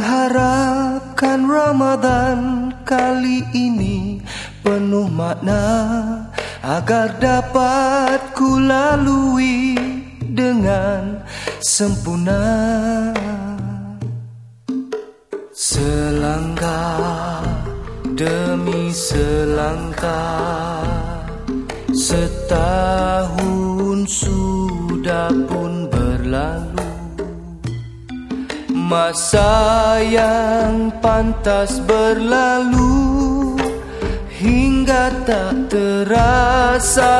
harapkan Ramadan kali ini penuh makna agar dapat ku lalui dengan sempurna. Selangkah demi selangkah setahun sudah pun berlalu Masa yang pantas berlalu Hingga tak terasa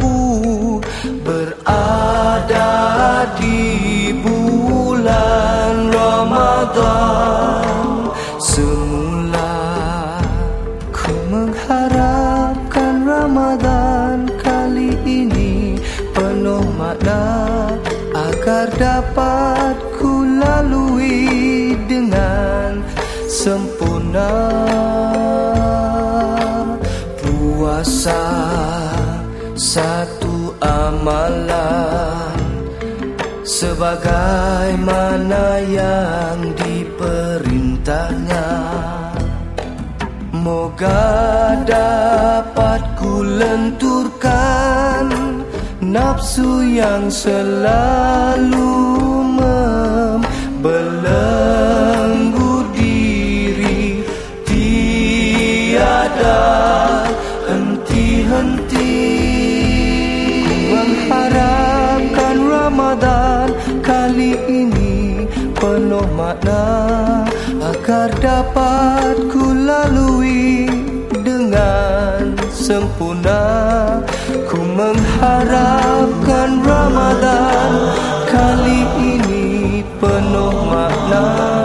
ku Berada di bulan Ramadan. Semula ku mengharapkan Ramadan kali ini Penuh makna agar dapat ku lalui dengan sempurna. Puasa satu amalan sebagai mana yang diperintahnya. Moga dapat ku lenturkan nafsu yang selalu penuh makna agar dapat ku lalui dengan sempurna. Ku mengharapkan Ramadan kali ini penuh makna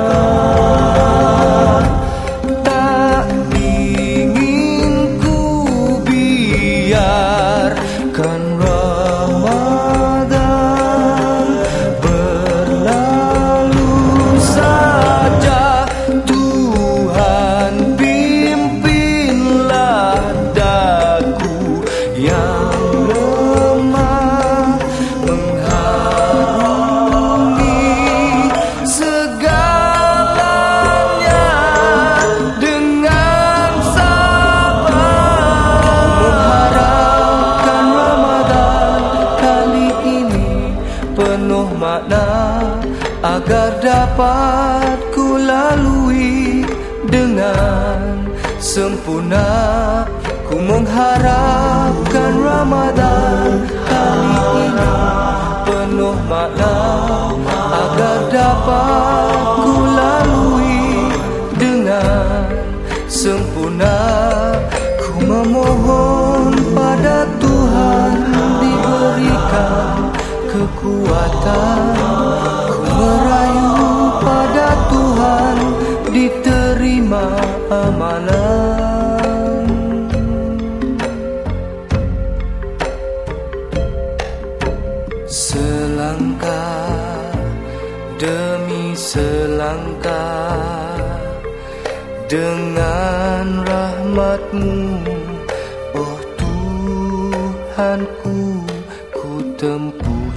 dapat ku lalui dengan sempurna. Ku mengharapkan Ramadan kali ini penuh makna agar dapat ku lalui dengan sempurna. Ku memohon pada Tuhan diberikan kekuatan diterima amalan. Selangkah demi selangkah dengan rahmatmu oh Tuhanku ku tempuh